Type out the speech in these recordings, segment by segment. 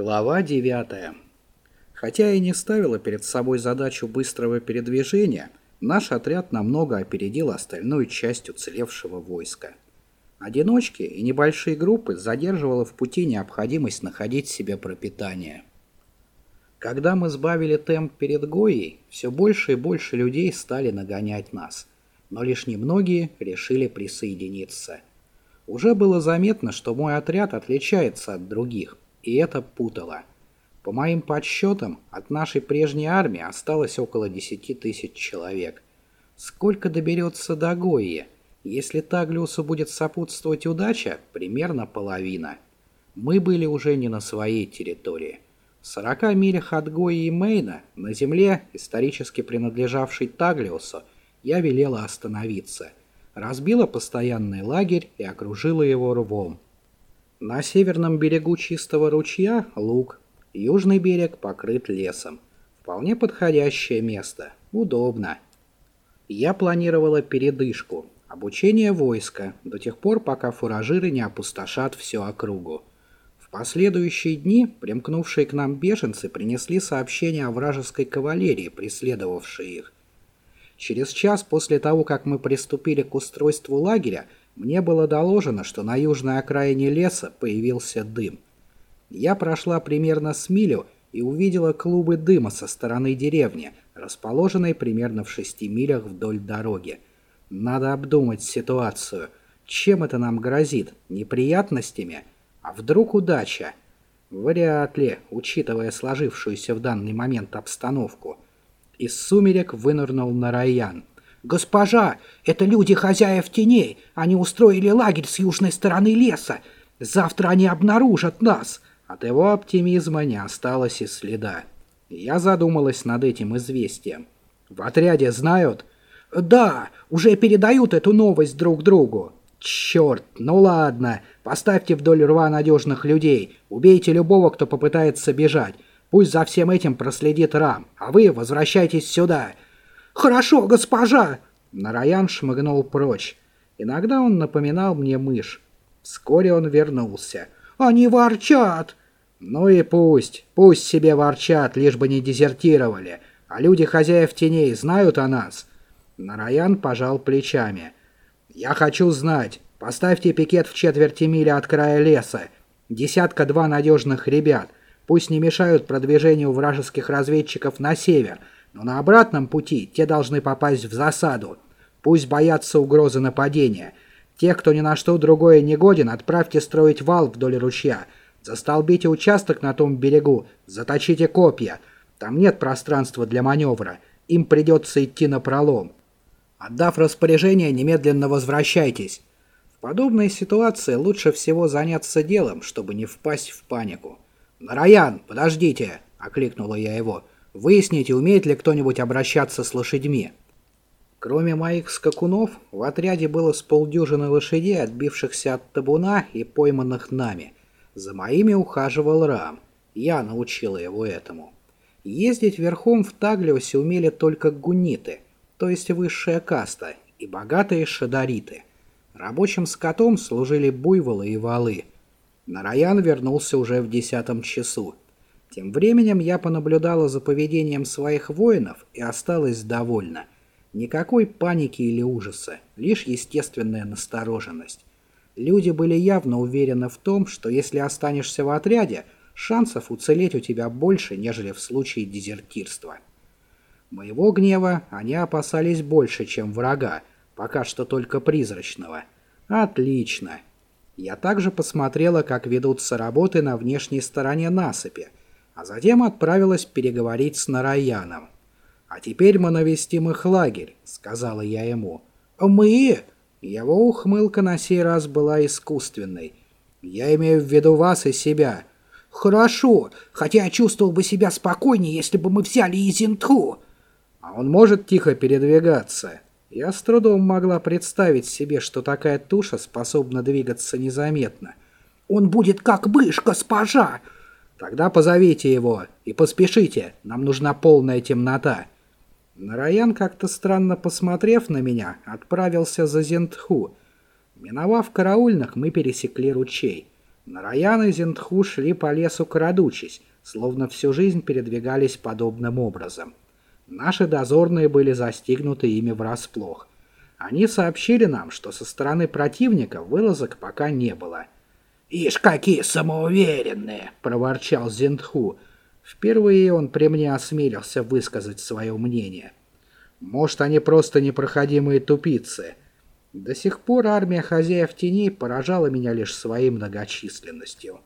Глава 9. Хотя и не ставила перед собой задачу быстрого передвижения, наш отряд намного опередил остальную часть уцелевшего войска. Одиночки и небольшие группы задерживала в пути необходимость находить себе пропитание. Когда мы сбавили темп перед Гоей, все больше и больше людей стали нагонять нас, но лишь немногие решили присоединиться. Уже было заметно, что мой отряд отличается от других – и это путало. По моим подсчетам, от нашей прежней армии осталось около 10 тысяч человек. Сколько доберется до Гои? Если Таглиусу будет сопутствовать удача, примерно половина. Мы были уже не на своей территории. В 40 милях от Гои и Мейна, на земле, исторически принадлежавшей Таглиусу, я велела остановиться. Разбила постоянный лагерь и окружила его рвом. На северном берегу чистого ручья – луг, южный берег покрыт лесом. Вполне подходящее место, удобно. Я планировала передышку, обучение войска, до тех пор, пока фуражиры не опустошат всю округу. В последующие дни примкнувшие к нам беженцы принесли сообщение о вражеской кавалерии, преследовавшей их. Через час после того, как мы приступили к устройству лагеря, мне было доложено, что на южной окраине леса появился дым. Я прошла примерно с милю и увидела клубы дыма со стороны деревни, расположенной примерно в шести милях вдоль дороги. Надо обдумать ситуацию. Чем это нам грозит? Неприятностями? А вдруг удача? Вряд ли, учитывая сложившуюся в данный момент обстановку. Из сумерек вынырнул Нараян. «Госпожа, это люди хозяев теней. Они устроили лагерь с южной стороны леса. Завтра они обнаружат нас». От его оптимизма не осталось и следа. Я задумалась над этим известием. «В отряде знают?» «Да, уже передают эту новость друг другу». «Черт, ну ладно, поставьте вдоль рва надежных людей, убейте любого, кто попытается бежать. Пусть за всем этим проследит Рам, а вы возвращайтесь сюда». «Хорошо, госпожа!» Нараян шмыгнул прочь. Иногда он напоминал мне мышь. Вскоре он вернулся. «Они ворчат!» «Ну и пусть, пусть себе ворчат, лишь бы не дезертировали. А люди хозяев теней знают о нас?» Нараян пожал плечами. «Я хочу знать. Поставьте пикет в четверти мили от края леса. Десятка-два надежных ребят. Пусть не мешают продвижению вражеских разведчиков на север, но на обратном пути те должны попасть в засаду. Пусть боятся угрозы нападения. Тех, кто ни на что другое не годен, отправьте строить вал вдоль ручья. Застолбите участок на том берегу, заточите копья. Там нет пространства для маневра. Им придется идти на пролом. Отдав распоряжение, немедленно возвращайтесь. В подобной ситуации лучше всего заняться делом, чтобы не впасть в панику. «Нараян, подождите!» — окликнула я его. Выясните, умеет ли кто-нибудь обращаться с лошадьми. Кроме моих скакунов, в отряде было с полдюжины лошадей, отбившихся от табуна и пойманных нами. За моими ухаживал Рам. Я научила его этому. Ездить верхом в Таглиусе умели только гуниты, то есть высшая каста, и богатые шадариты. Рабочим скотом служили буйволы и валы. Нараян вернулся уже в десятом часу. Тем временем я понаблюдала за поведением своих воинов и осталась довольна. Никакой паники или ужаса, лишь естественная настороженность. Люди были явно уверены в том, что если останешься в отряде, шансов уцелеть у тебя больше, нежели в случае дезертирства. Моего гнева они опасались больше, чем врага, пока что только призрачного. Отлично. Я также посмотрела, как ведутся работы на внешней стороне насыпи, а затем отправилась переговорить с Нараяном. «А теперь мы навестим их лагерь», — сказала я ему. «Мы?» Его ухмылка на сей раз была искусственной. «Я имею в виду вас и себя». «Хорошо, хотя я чувствовал бы себя спокойнее, если бы мы взяли Изинту». «А он может тихо передвигаться?» Я с трудом могла представить себе, что такая туша способна двигаться незаметно. «Он будет как мышь, госпожа!» Тогда позовите его и поспешите, нам нужна полная темнота. Нараян, как-то странно посмотрев на меня, отправился за Зентху. Миновав караульных, мы пересекли ручей. Нараян и Зентху шли по лесу крадучись, словно всю жизнь передвигались подобным образом. Наши дозорные были застигнуты ими врасплох. Они сообщили нам, что со стороны противника вылазок пока не было. «Ишь, какие самоуверенные!» — проворчал Зентху. Впервые он при мне осмелился высказать свое мнение. «Может, они просто непроходимые тупицы?» До сих пор армия хозяев теней поражала меня лишь своей многочисленностью.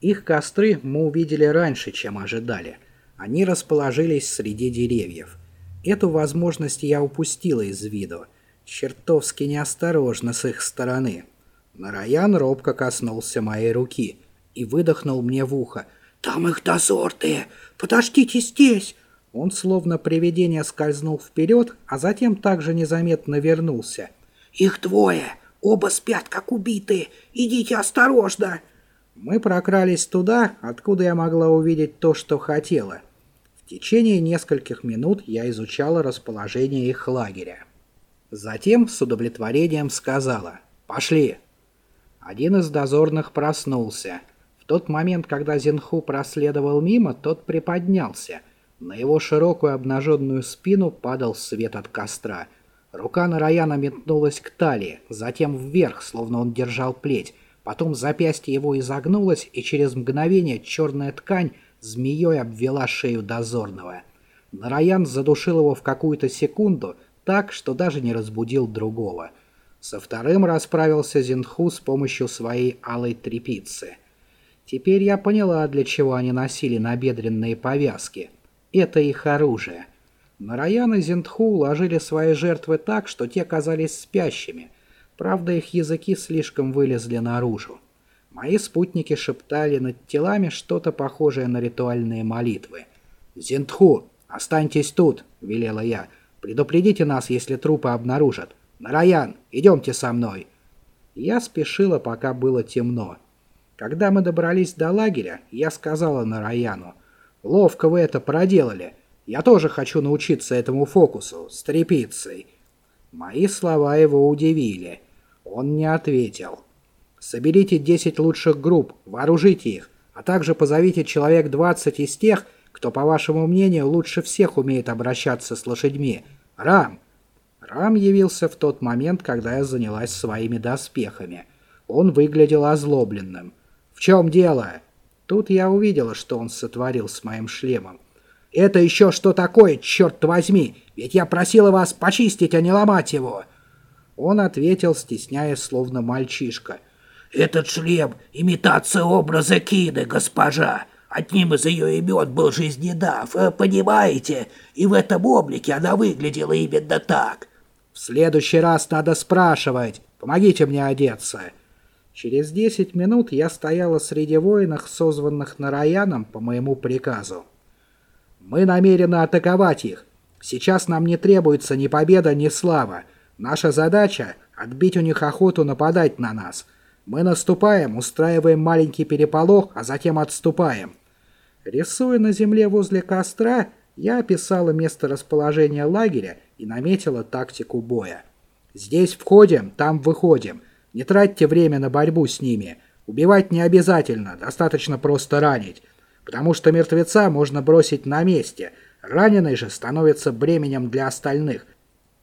Их костры мы увидели раньше, чем ожидали. Они расположились среди деревьев. Эту возможность я упустила из виду. Чертовски неосторожно с их стороны. Нараян робко коснулся моей руки и выдохнул мне в ухо. «Там их дозорные! Подождите здесь!» Он словно привидение скользнул вперед, а затем также незаметно вернулся. «Их двое! Оба спят, как убитые! Идите осторожно!» Мы прокрались туда, откуда я могла увидеть то, что хотела. В течение нескольких минут я изучала расположение их лагеря. Затем с удовлетворением сказала «Пошли». Один из дозорных проснулся. В тот момент, когда Зинху проследовал мимо, тот приподнялся. На его широкую обнаженную спину падал свет от костра. Рука Нараяна метнулась к талии, затем вверх, словно он держал плеть, Потом запястье его изогнулось, и через мгновение черная ткань змеей обвела шею дозорного. Нараян задушил его в какую-то секунду так, что даже не разбудил другого. Со вторым расправился Зинху с помощью своей алой трепицы. Теперь я поняла, для чего они носили набедренные повязки. Это их оружие. Нараян и Зинтху уложили свои жертвы так, что те казались спящими – Правда, их языки слишком вылезли наружу. Мои спутники шептали над телами что-то похожее на ритуальные молитвы. «Зинтху, останьтесь тут!» — велела я. «Предупредите нас, если трупы обнаружат. Нараян, идемте со мной!» Я спешила, пока было темно. Когда мы добрались до лагеря, я сказала Нараяну. «Ловко вы это проделали. Я тоже хочу научиться этому фокусу, с тряпицей». Мои слова его удивили. Он не ответил. «Соберите 10 лучших групп, вооружите их, а также позовите человек 20 из тех, кто, по вашему мнению, лучше всех умеет обращаться с лошадьми. Рам!» Рам явился в тот момент, когда я занялась своими доспехами. Он выглядел озлобленным. «В чем дело?» Тут я увидела, что он сотворил с моим шлемом. «Это еще что такое, черт возьми? Ведь я просила вас почистить, а не ломать его!» Он ответил, стесняясь, словно мальчишка. «Этот шлем — имитация образа Киды, госпожа. Одним из ее имен был Жизнедав, э, понимаете? И в этом облике она выглядела именно так». «В следующий раз надо спрашивать. Помогите мне одеться». Через десять минут я стояла среди воинов, созванных Нараяном по моему приказу. Мы намерены атаковать их. Сейчас нам не требуется ни победа, ни слава. Наша задача — отбить у них охоту нападать на нас. Мы наступаем, устраиваем маленький переполох, а затем отступаем. Рисуя на земле возле костра, я описала место расположения лагеря и наметила тактику боя. Здесь входим, там выходим. Не тратьте время на борьбу с ними. Убивать не обязательно, достаточно просто ранить потому что мертвеца можно бросить на месте, раненый же становится бременем для остальных.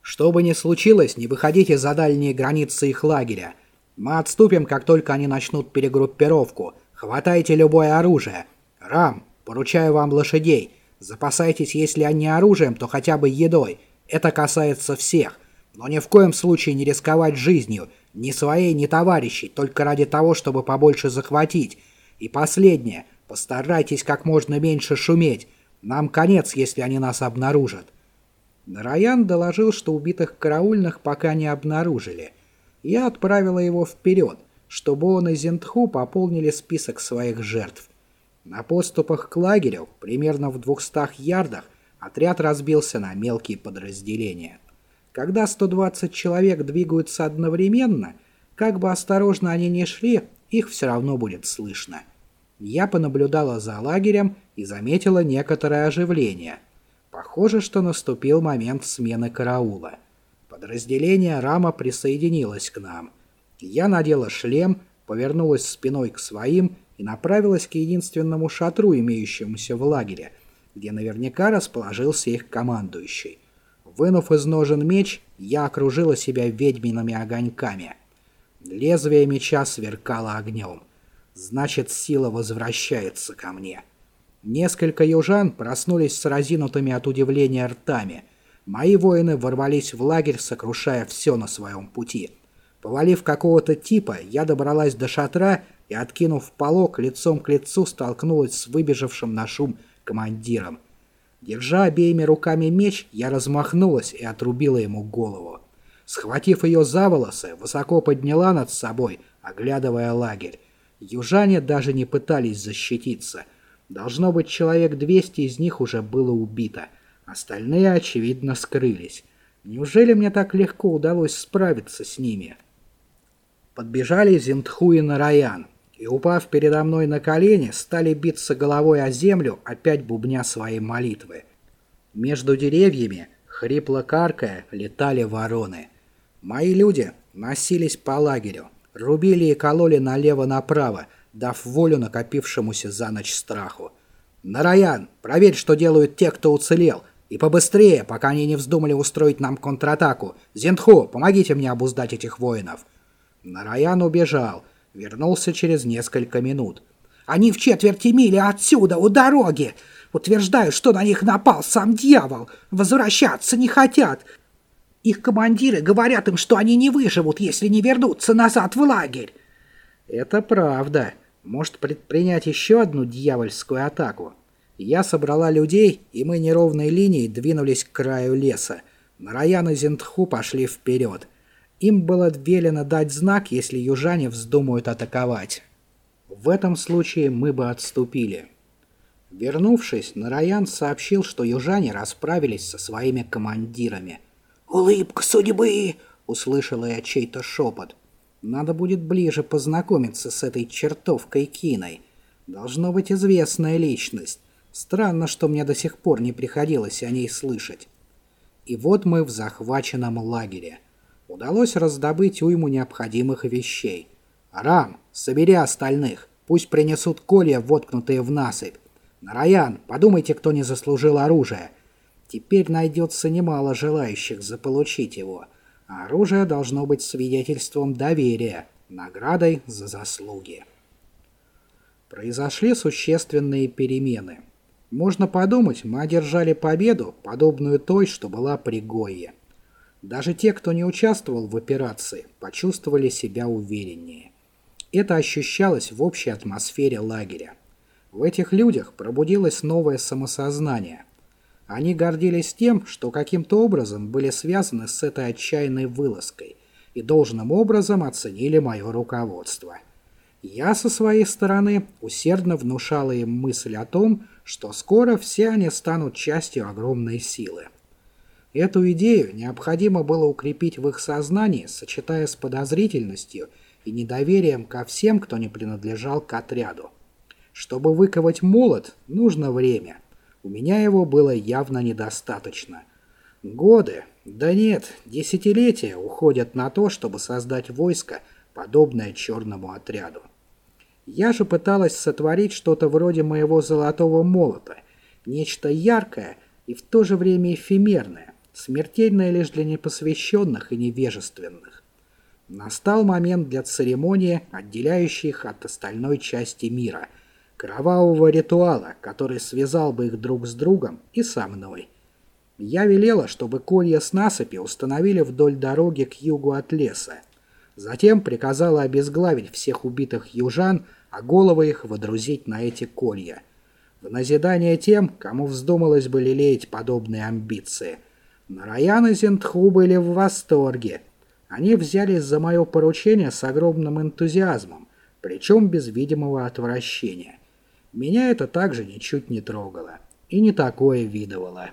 Что бы ни случилось, не выходите за дальние границы их лагеря. Мы отступим, как только они начнут перегруппировку. Хватайте любое оружие. Рам, поручаю вам лошадей. Запасайтесь, если они оружием, то хотя бы едой. Это касается всех. Но ни в коем случае не рисковать жизнью, ни своей, ни товарищей, только ради того, чтобы побольше захватить. И последнее – Постарайтесь как можно меньше шуметь. Нам конец, если они нас обнаружат». Нараян доложил, что убитых караульных пока не обнаружили. Я отправила его вперед, чтобы он и Зентху пополнили список своих жертв. На поступах к лагерю, примерно в двухстах ярдах, отряд разбился на мелкие подразделения. Когда 120 человек двигаются одновременно, как бы осторожно они ни шли, их все равно будет слышно. Я понаблюдала за лагерем и заметила некоторое оживление. Похоже, что наступил момент смены караула. Подразделение Рама присоединилось к нам. Я надела шлем, повернулась спиной к своим и направилась к единственному шатру, имеющемуся в лагере, где наверняка расположился их командующий. Вынув из ножен меч, я окружила себя ведьмиными огоньками. Лезвие меча сверкало огнем. Значит, сила возвращается ко мне. Несколько южан проснулись с разинутыми от удивления ртами. Мои воины ворвались в лагерь, сокрушая все на своем пути. Повалив какого-то типа, я добралась до шатра и, откинув полог, лицом к лицу столкнулась с выбежавшим на шум командиром. Держа обеими руками меч, я размахнулась и отрубила ему голову. Схватив ее за волосы, высоко подняла над собой, оглядывая лагерь. Южане даже не пытались защититься. Должно быть, человек 200 из них уже было убито. Остальные, очевидно, скрылись. Неужели мне так легко удалось справиться с ними? Подбежали Зинтху и Нараян и, упав передо мной на колени, стали биться головой о землю, опять бубня свои молитвы. Между деревьями, хрипло каркая, летали вороны. Мои люди носились по лагерю, рубили и кололи налево-направо, дав волю накопившемуся за ночь страху. «Нараян, проверь, что делают те, кто уцелел, и побыстрее, пока они не вздумали устроить нам контратаку. Зентху, помогите мне обуздать этих воинов». Нараян убежал, Вернулся через несколько минут. «Они в четверти мили отсюда, у дороги! Утверждают, что на них напал сам дьявол! Возвращаться не хотят! Их командиры говорят им, что они не выживут, если не вернутся назад в лагерь!» «Это правда. Может предпринять еще одну дьявольскую атаку?» Я собрала людей, и мы неровной линией двинулись к краю леса. Нараян и Зентху пошли вперед. Им было велено дать знак, если южане вздумают атаковать. В этом случае мы бы отступили. Вернувшись, Нараян сообщил, что южане расправились со своими командирами. «Улыбка судьбы!» — услышала я чей-то шепот. «Надо будет ближе познакомиться с этой чертовкой Киной. Должно быть известная личность. Странно, что мне до сих пор не приходилось о ней слышать». И вот мы в захваченном лагере — удалось раздобыть уйму необходимых вещей. «Рам, собери остальных, пусть принесут колья, воткнутые в насыпь. Нараян, подумайте, кто не заслужил оружие. Теперь найдется немало желающих заполучить его. Оружие должно быть свидетельством доверия, наградой за заслуги». Произошли существенные перемены. Можно подумать, мы одержали победу, подобную той, что была при Гойе. Даже те, кто не участвовал в операции, почувствовали себя увереннее. Это ощущалось в общей атмосфере лагеря. В этих людях пробудилось новое самосознание. Они гордились тем, что каким-то образом были связаны с этой отчаянной вылазкой и должным образом оценили мое руководство. Я со своей стороны усердно внушала им мысль о том, что скоро все они станут частью огромной силы. Эту идею необходимо было укрепить в их сознании, сочетая с подозрительностью и недоверием ко всем, кто не принадлежал к отряду. Чтобы выковать молот, нужно время. У меня его было явно недостаточно. Годы, да нет, десятилетия уходят на то, чтобы создать войско, подобное черному отряду. Я же пыталась сотворить что-то вроде моего золотого молота, нечто яркое и в то же время эфемерное, смертельная лишь для непосвященных и невежественных. Настал момент для церемонии, отделяющей их от остальной части мира, кровавого ритуала, который связал бы их друг с другом и со мной. Я велела, чтобы колья с насыпи установили вдоль дороги к югу от леса. Затем приказала обезглавить всех убитых южан, а головы их водрузить на эти колья. В назидание тем, кому вздумалось бы лелеять подобные амбиции – Нараян и Зентху были в восторге. Они взялись за мое поручение с огромным энтузиазмом, причем без видимого отвращения. Меня это также ничуть не трогало и не такое видывало.